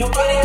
Nobody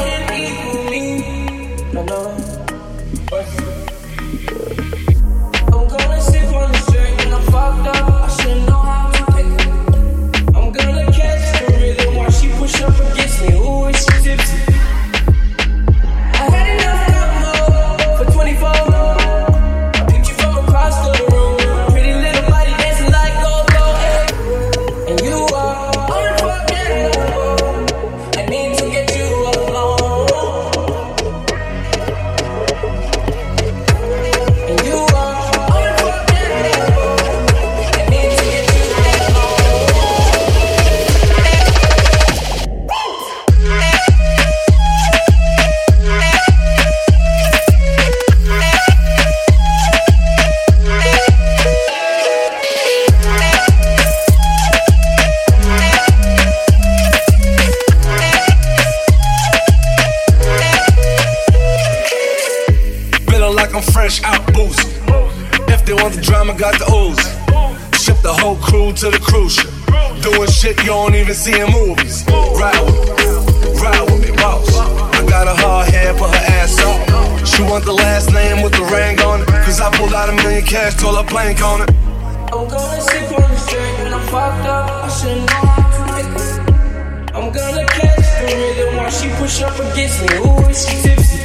They want the drama, got the ooze. Ship the whole crew to the cruise ship. Doing shit you don't even see in movies. Ride with me, ride with me, boss. I got a hard head, put her ass off. She want the last name with the ring on it. Cause I pulled out a million cash, told her blank on it. I'm gonna sip on the straight and I'm fucked up. I should know how to make. I'm gonna catch the rhythm while she push up against me. Ooh, she tipsy.